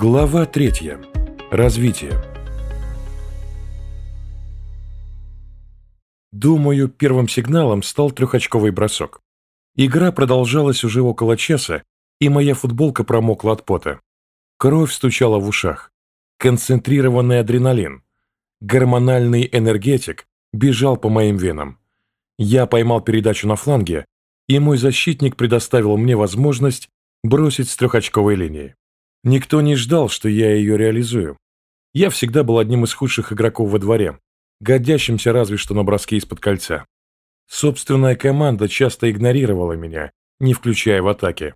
Глава третья. Развитие. Думаю, первым сигналом стал трехочковый бросок. Игра продолжалась уже около часа, и моя футболка промокла от пота. Кровь стучала в ушах. Концентрированный адреналин. Гормональный энергетик бежал по моим венам. Я поймал передачу на фланге, и мой защитник предоставил мне возможность бросить с трехочковой линии. Никто не ждал, что я ее реализую. Я всегда был одним из худших игроков во дворе, годящимся разве что на броски из-под кольца. Собственная команда часто игнорировала меня, не включая в атаке.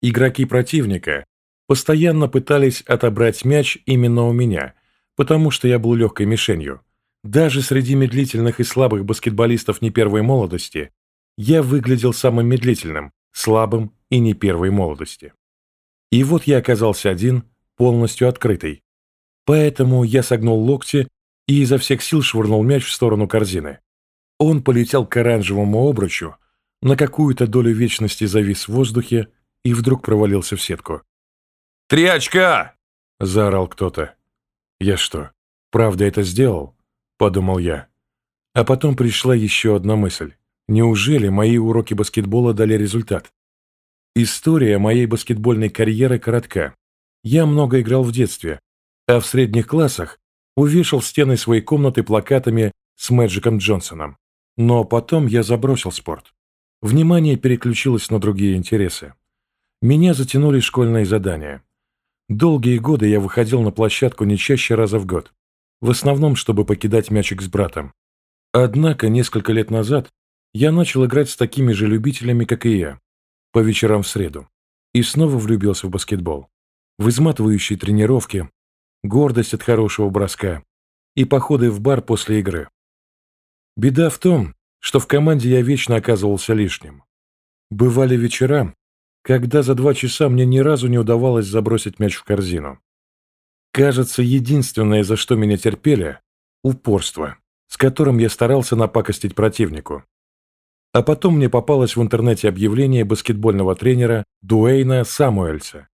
Игроки противника постоянно пытались отобрать мяч именно у меня, потому что я был легкой мишенью. Даже среди медлительных и слабых баскетболистов не первой молодости я выглядел самым медлительным, слабым и не первой молодости. И вот я оказался один, полностью открытый. Поэтому я согнул локти и изо всех сил швырнул мяч в сторону корзины. Он полетел к оранжевому обручу, на какую-то долю вечности завис в воздухе и вдруг провалился в сетку. «Три очка!» – заорал кто-то. «Я что, правда это сделал?» – подумал я. А потом пришла еще одна мысль. Неужели мои уроки баскетбола дали результат? История моей баскетбольной карьеры коротка. Я много играл в детстве, а в средних классах увешал стены своей комнаты плакатами с Мэджиком Джонсоном. Но потом я забросил спорт. Внимание переключилось на другие интересы. Меня затянули школьные задания. Долгие годы я выходил на площадку не чаще раза в год, в основном, чтобы покидать мячик с братом. Однако несколько лет назад я начал играть с такими же любителями, как и я, по вечерам в среду и снова влюбился в баскетбол. В изматывающие тренировки, гордость от хорошего броска и походы в бар после игры. Беда в том, что в команде я вечно оказывался лишним. Бывали вечера, когда за два часа мне ни разу не удавалось забросить мяч в корзину. Кажется, единственное, за что меня терпели – упорство, с которым я старался напакостить противнику. А потом мне попалось в интернете объявление баскетбольного тренера Дуэйна Самуэльса.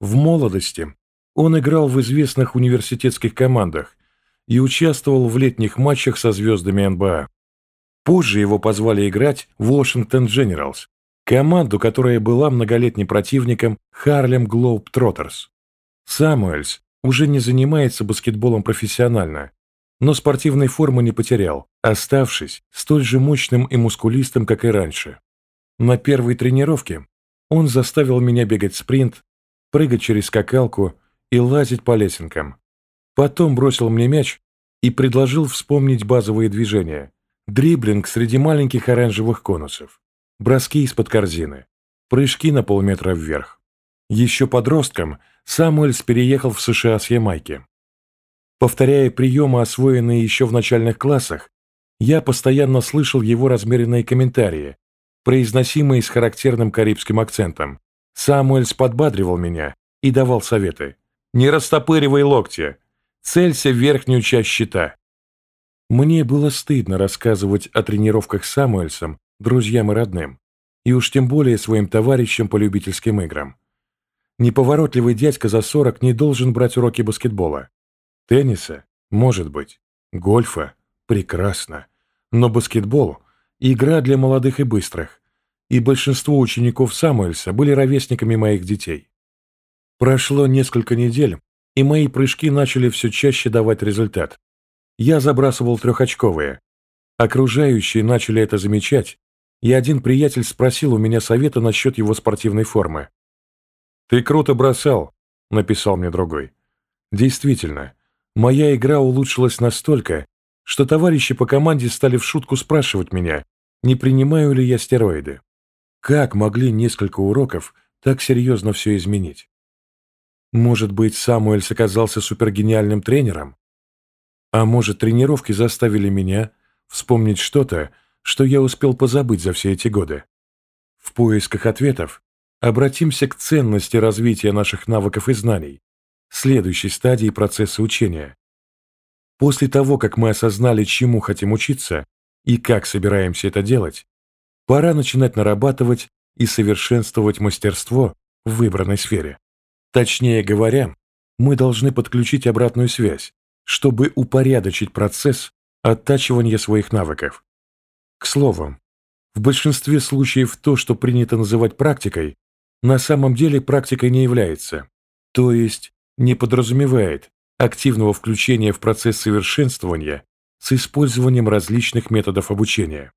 В молодости он играл в известных университетских командах и участвовал в летних матчах со звездами НБА. Позже его позвали играть в Washington Generals, команду, которая была многолетним противником Глоуб Тротерс. Самуэльс уже не занимается баскетболом профессионально, но спортивной формы не потерял, оставшись столь же мощным и мускулистым, как и раньше. На первой тренировке он заставил меня бегать спринт, прыгать через скакалку и лазить по лесенкам. Потом бросил мне мяч и предложил вспомнить базовые движения. Дриблинг среди маленьких оранжевых конусов, броски из-под корзины, прыжки на полметра вверх. Еще подростком Самуэльс переехал в США с Ямайки. Повторяя приемы, освоенные еще в начальных классах, я постоянно слышал его размеренные комментарии, произносимые с характерным карибским акцентом. Самуэльс подбадривал меня и давал советы. «Не растопыривай локти! Целься в верхнюю часть щита!» Мне было стыдно рассказывать о тренировках с Самуэльсом друзьям и родным, и уж тем более своим товарищам по любительским играм. Неповоротливый дядька за 40 не должен брать уроки баскетбола. Тенниса? Может быть. Гольфа? Прекрасно. Но баскетбол – игра для молодых и быстрых, и большинство учеников Самуэльса были ровесниками моих детей. Прошло несколько недель, и мои прыжки начали все чаще давать результат. Я забрасывал трехочковые. Окружающие начали это замечать, и один приятель спросил у меня совета насчет его спортивной формы. «Ты круто бросал», – написал мне другой. Действительно, Моя игра улучшилась настолько, что товарищи по команде стали в шутку спрашивать меня, не принимаю ли я стероиды. Как могли несколько уроков так серьезно все изменить? Может быть, Самуэльс оказался супергениальным тренером? А может, тренировки заставили меня вспомнить что-то, что я успел позабыть за все эти годы? В поисках ответов обратимся к ценности развития наших навыков и знаний, следующей стадии процесса учения. После того, как мы осознали, чему хотим учиться и как собираемся это делать, пора начинать нарабатывать и совершенствовать мастерство в выбранной сфере. Точнее говоря, мы должны подключить обратную связь, чтобы упорядочить процесс оттачивания своих навыков. К слову, в большинстве случаев то, что принято называть практикой, на самом деле практикой не является, то есть не подразумевает активного включения в процесс совершенствования с использованием различных методов обучения.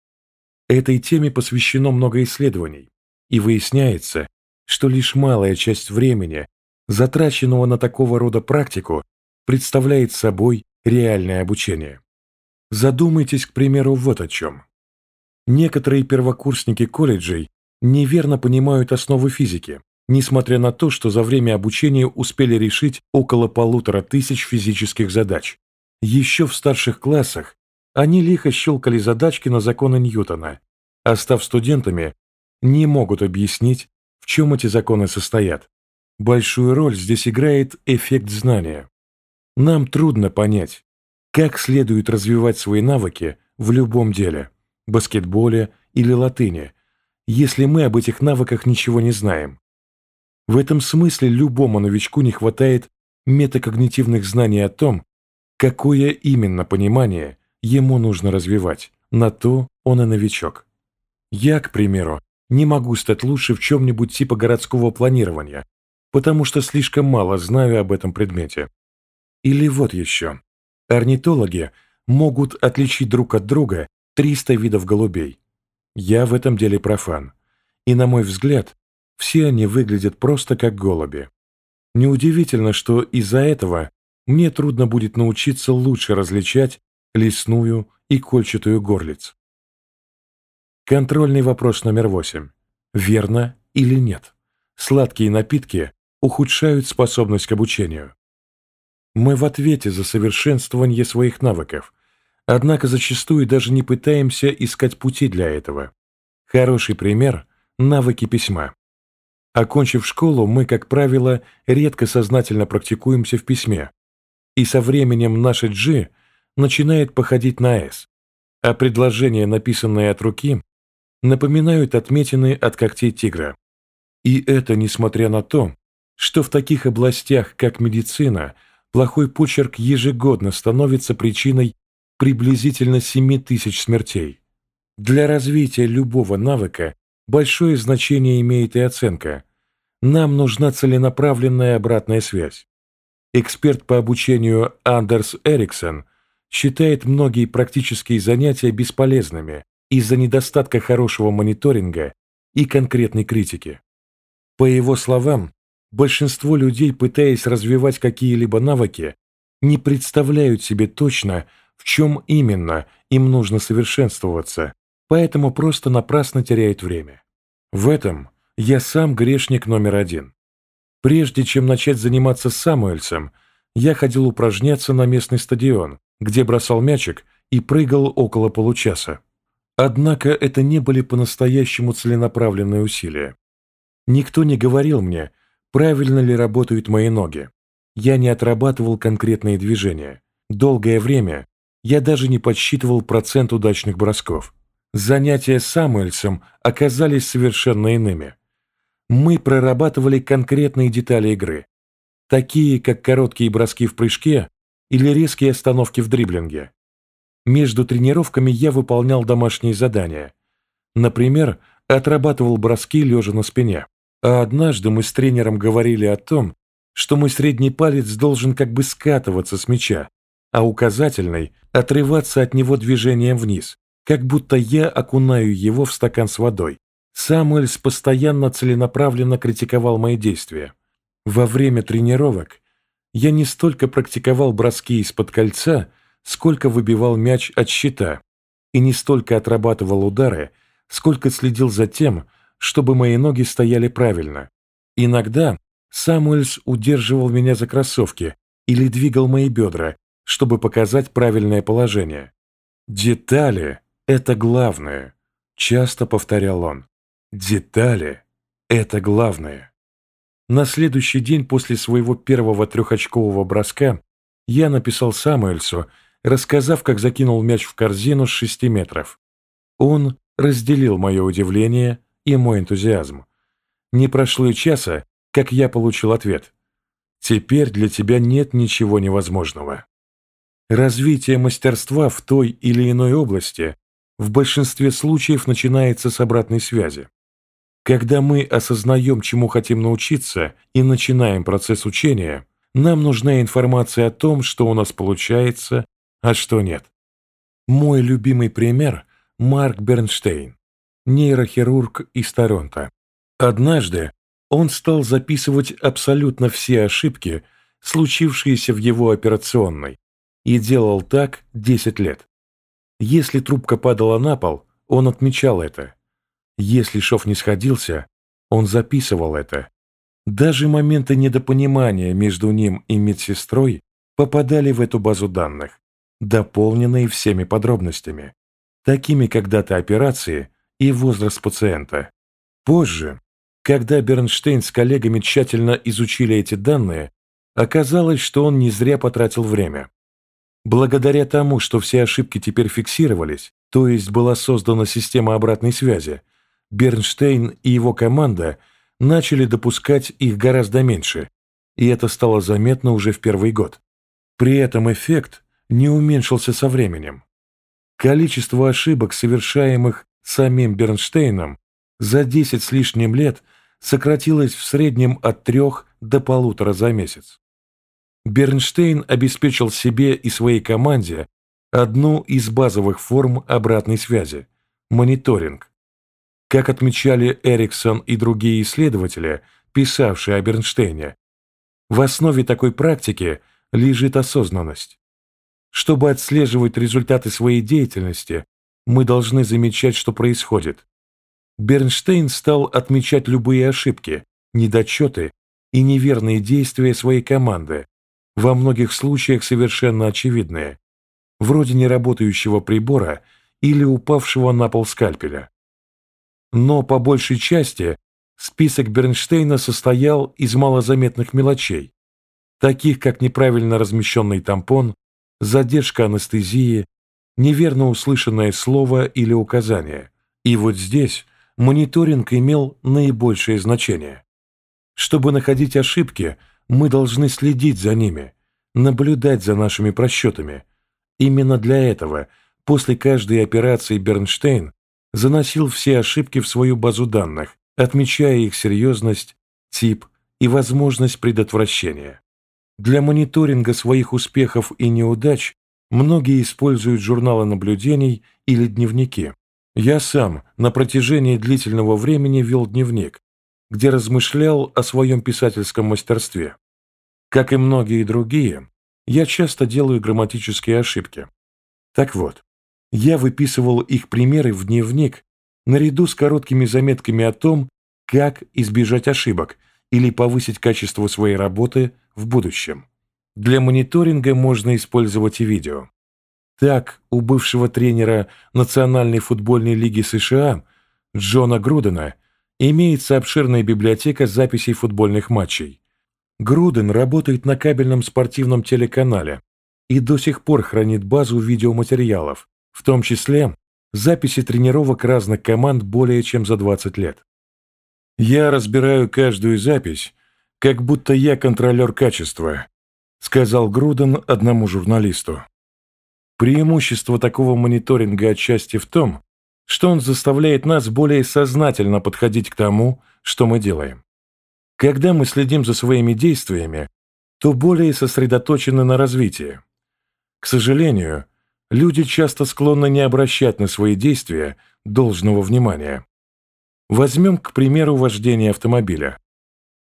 Этой теме посвящено много исследований, и выясняется, что лишь малая часть времени, затраченного на такого рода практику, представляет собой реальное обучение. Задумайтесь, к примеру, вот о чем. Некоторые первокурсники колледжей неверно понимают основы физики, несмотря на то, что за время обучения успели решить около полутора тысяч физических задач. Еще в старших классах они лихо щелкали задачки на законы Ньютона, а став студентами, не могут объяснить, в чем эти законы состоят. Большую роль здесь играет эффект знания. Нам трудно понять, как следует развивать свои навыки в любом деле, баскетболе или латыни, если мы об этих навыках ничего не знаем. В этом смысле любому новичку не хватает метакогнитивных знаний о том, какое именно понимание ему нужно развивать. На то он и новичок. Я, к примеру, не могу стать лучше в чем-нибудь типа городского планирования, потому что слишком мало знаю об этом предмете. Или вот еще. Орнитологи могут отличить друг от друга 300 видов голубей. Я в этом деле профан. И, на мой взгляд, все они выглядят просто как голуби. Неудивительно, что из-за этого мне трудно будет научиться лучше различать лесную и кольчатую горлиц. Контрольный вопрос номер восемь. Верно или нет? Сладкие напитки ухудшают способность к обучению. Мы в ответе за совершенствование своих навыков, однако зачастую даже не пытаемся искать пути для этого. Хороший пример – навыки письма. Окончив школу, мы, как правило, редко сознательно практикуемся в письме, и со временем наше «G» начинает походить на «S», а предложения, написанные от руки, напоминают отметины от когтей тигра. И это несмотря на то, что в таких областях, как медицина, плохой почерк ежегодно становится причиной приблизительно 7 тысяч смертей. Для развития любого навыка большое значение имеет и оценка. Нам нужна целенаправленная обратная связь. Эксперт по обучению Андерс Эриксон считает многие практические занятия бесполезными, из-за недостатка хорошего мониторинга и конкретной критики. По его словам, большинство людей, пытаясь развивать какие-либо навыки, не представляют себе точно, в чем именно им нужно совершенствоваться, поэтому просто напрасно теряют время. В этом я сам грешник номер один. Прежде чем начать заниматься Самуэльсом, я ходил упражняться на местный стадион, где бросал мячик и прыгал около получаса. Однако это не были по-настоящему целенаправленные усилия. Никто не говорил мне, правильно ли работают мои ноги. Я не отрабатывал конкретные движения. Долгое время я даже не подсчитывал процент удачных бросков. Занятия с Самуэльсом оказались совершенно иными. Мы прорабатывали конкретные детали игры, такие как короткие броски в прыжке или резкие остановки в дриблинге. Между тренировками я выполнял домашние задания. Например, отрабатывал броски лежа на спине. А однажды мы с тренером говорили о том, что мой средний палец должен как бы скатываться с мяча, а указательный – отрываться от него движением вниз, как будто я окунаю его в стакан с водой. Самуэльс постоянно целенаправленно критиковал мои действия. Во время тренировок я не столько практиковал броски из-под кольца – сколько выбивал мяч от щита, и не столько отрабатывал удары, сколько следил за тем, чтобы мои ноги стояли правильно. Иногда Самуэльс удерживал меня за кроссовки или двигал мои бедра, чтобы показать правильное положение. «Детали – это главное», – часто повторял он. «Детали – это главное». На следующий день после своего первого трехочкового броска я написал Самуэльсу, рассказав, как закинул мяч в корзину с шести метров. Он разделил мое удивление и мой энтузиазм. Не прошло и часа, как я получил ответ. Теперь для тебя нет ничего невозможного. Развитие мастерства в той или иной области в большинстве случаев начинается с обратной связи. Когда мы осознаем, чему хотим научиться, и начинаем процесс учения, нам нужна информация о том, что у нас получается, а что нет. Мой любимый пример – Марк Бернштейн, нейрохирург из Торонто. Однажды он стал записывать абсолютно все ошибки, случившиеся в его операционной, и делал так 10 лет. Если трубка падала на пол, он отмечал это. Если шов не сходился, он записывал это. Даже моменты недопонимания между ним и медсестрой попадали в эту базу данных, дополненные всеми подробностями, такими как дата операции и возраст пациента. Позже, когда Бернштейн с коллегами тщательно изучили эти данные, оказалось, что он не зря потратил время. Благодаря тому, что все ошибки теперь фиксировались, то есть была создана система обратной связи, Бернштейн и его команда начали допускать их гораздо меньше, и это стало заметно уже в первый год. При этом эффект не уменьшился со временем. Количество ошибок, совершаемых самим Бернштейном, за 10 с лишним лет сократилось в среднем от трех до полутора за месяц. Бернштейн обеспечил себе и своей команде одну из базовых форм обратной связи – мониторинг. Как отмечали Эриксон и другие исследователи, писавшие о Бернштейне, в основе такой практики лежит осознанность. Чтобы отслеживать результаты своей деятельности, мы должны замечать, что происходит. Бернштейн стал отмечать любые ошибки, недочеты и неверные действия своей команды, во многих случаях совершенно очевидные, вроде неработающего прибора или упавшего на пол скальпеля. Но по большей части список Бернштейна состоял из малозаметных мелочей, таких как неправильно размещенный тампон, задержка анестезии, неверно услышанное слово или указание. И вот здесь мониторинг имел наибольшее значение. Чтобы находить ошибки – мы должны следить за ними, наблюдать за нашими просчетами. Именно для этого после каждой операции Бернштейн заносил все ошибки в свою базу данных, отмечая их серьезность, тип и возможность предотвращения. Для мониторинга своих успехов и неудач многие используют журналы наблюдений или дневники. Я сам на протяжении длительного времени вел дневник, где размышлял о своем писательском мастерстве. Как и многие другие, я часто делаю грамматические ошибки. Так вот, я выписывал их примеры в дневник наряду с короткими заметками о том, как избежать ошибок или повысить качество своей работы в будущем. Для мониторинга можно использовать и видео. Так, у бывшего тренера Национальной футбольной лиги США Джона Грудена имеется обширная библиотека записей футбольных матчей. Груден работает на кабельном спортивном телеканале и до сих пор хранит базу видеоматериалов, в том числе записи тренировок разных команд более чем за 20 лет. «Я разбираю каждую запись, как будто я контролер качества», сказал Груден одному журналисту. Преимущество такого мониторинга отчасти в том, что он заставляет нас более сознательно подходить к тому, что мы делаем. Когда мы следим за своими действиями, то более сосредоточены на развитии. К сожалению, люди часто склонны не обращать на свои действия должного внимания. Возьмем, к примеру, вождение автомобиля.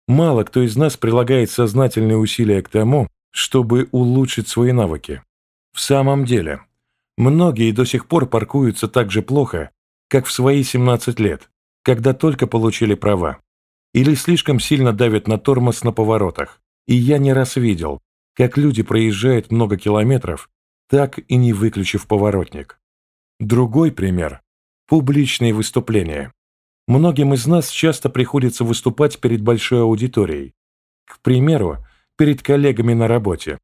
Мало кто из нас прилагает сознательные усилия к тому, чтобы улучшить свои навыки. В самом деле, многие до сих пор паркуются так же плохо, как в свои 17 лет, когда только получили права. Или слишком сильно давят на тормоз на поворотах. И я не раз видел, как люди проезжают много километров, так и не выключив поворотник. Другой пример – публичные выступления. Многим из нас часто приходится выступать перед большой аудиторией. К примеру, перед коллегами на работе.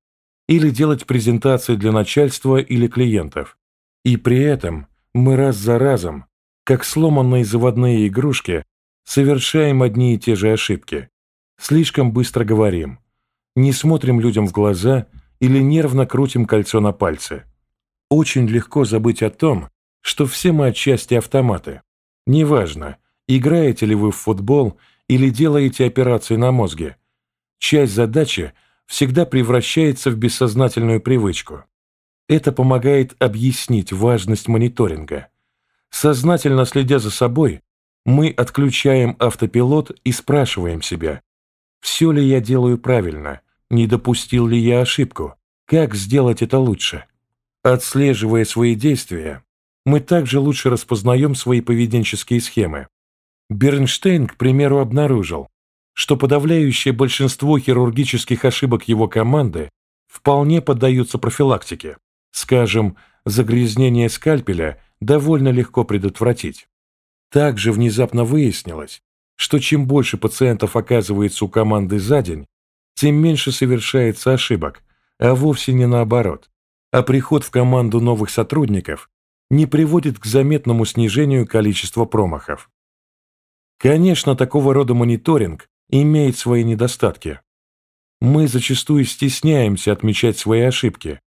Или делать презентации для начальства или клиентов. И при этом мы раз за разом, как сломанные заводные игрушки, совершаем одни и те же ошибки. Слишком быстро говорим. не смотрим людям в глаза или нервно крутим кольцо на пальце. Очень легко забыть о том, что все мы отчасти автоматы. Неважно, играете ли вы в футбол или делаете операции на мозге. Часть задачи всегда превращается в бессознательную привычку. Это помогает объяснить важность мониторинга. Сознательно следя за собой, мы отключаем автопилот и спрашиваем себя, все ли я делаю правильно, не допустил ли я ошибку, как сделать это лучше. Отслеживая свои действия, мы также лучше распознаем свои поведенческие схемы. Бернштейн, к примеру, обнаружил, что подавляющее большинство хирургических ошибок его команды вполне поддаются профилактике. Скажем, загрязнение скальпеля довольно легко предотвратить. Также внезапно выяснилось, что чем больше пациентов оказывается у команды за день, тем меньше совершается ошибок, а вовсе не наоборот. А приход в команду новых сотрудников не приводит к заметному снижению количества промахов. Конечно, такого рода мониторинг имеет свои недостатки. Мы зачастую стесняемся отмечать свои ошибки.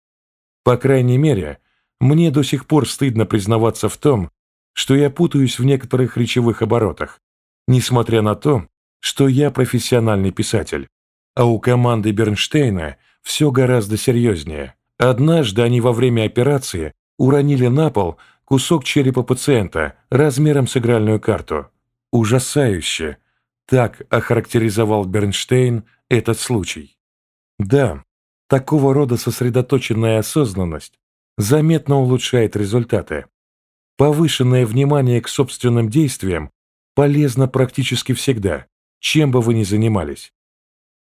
По крайней мере, мне до сих пор стыдно признаваться в том, что я путаюсь в некоторых речевых оборотах, несмотря на то, что я профессиональный писатель. А у команды Бернштейна все гораздо серьезнее. Однажды они во время операции уронили на пол кусок черепа пациента размером с игральную карту. Ужасающе. Так охарактеризовал Бернштейн этот случай. Да, такого рода сосредоточенная осознанность заметно улучшает результаты. Повышенное внимание к собственным действиям полезно практически всегда, чем бы вы ни занимались.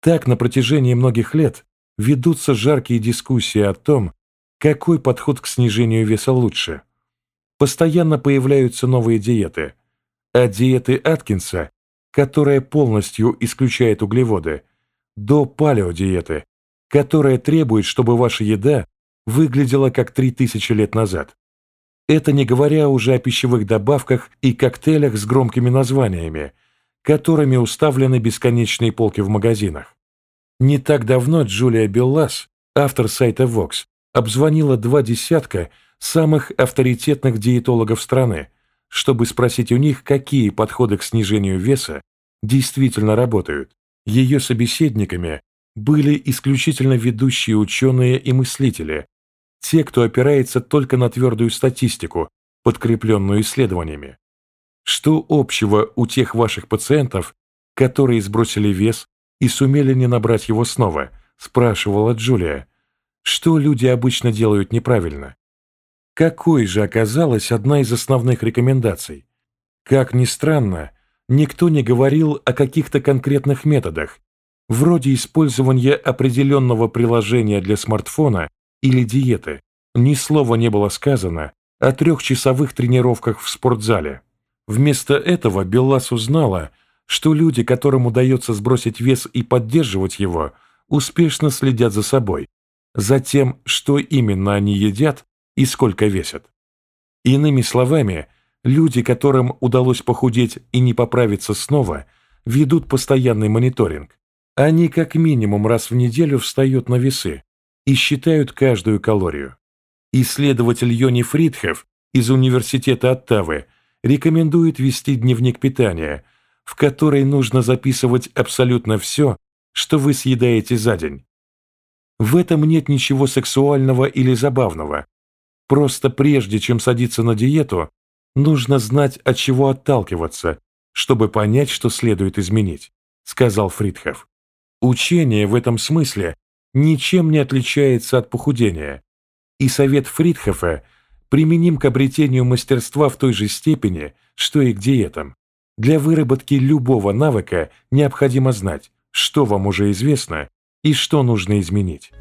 Так на протяжении многих лет ведутся жаркие дискуссии о том, какой подход к снижению веса лучше. Постоянно появляются новые диеты, а диеты Аткинса, которая полностью исключает углеводы, до палеодиеты, которая требует, чтобы ваша еда выглядела как 3000 лет назад. Это не говоря уже о пищевых добавках и коктейлях с громкими названиями, которыми уставлены бесконечные полки в магазинах. Не так давно Джулия Беллас, автор сайта Vox, обзвонила два десятка самых авторитетных диетологов страны, чтобы спросить у них, какие подходы к снижению веса действительно работают. Ее собеседниками были исключительно ведущие ученые и мыслители, те, кто опирается только на твердую статистику, подкрепленную исследованиями. Что общего у тех ваших пациентов, которые сбросили вес и сумели не набрать его снова, спрашивала Джулия. Что люди обычно делают неправильно? Какой же оказалась одна из основных рекомендаций? Как ни странно, никто не говорил о каких-то конкретных методах, вроде использования определенного приложения для смартфона или диеты. Ни слова не было сказано о трехчасовых тренировках в спортзале. Вместо этого Беллас узнала, что люди, которым удается сбросить вес и поддерживать его, успешно следят за собой, за тем, что именно они едят и сколько весят. Иными словами, люди, которым удалось похудеть и не поправиться снова, ведут постоянный мониторинг. Они как минимум раз в неделю встают на весы, и считают каждую калорию. Исследователь Йони Фридхев из Университета Оттавы рекомендует вести дневник питания, в который нужно записывать абсолютно все, что вы съедаете за день. В этом нет ничего сексуального или забавного. Просто прежде чем садиться на диету, нужно знать, от чего отталкиваться, чтобы понять, что следует изменить, сказал Фридхев. Учение в этом смысле ничем не отличается от похудения, и совет Фридхофа применим к обретению мастерства в той же степени, что и к диетам. Для выработки любого навыка необходимо знать, что вам уже известно и что нужно изменить.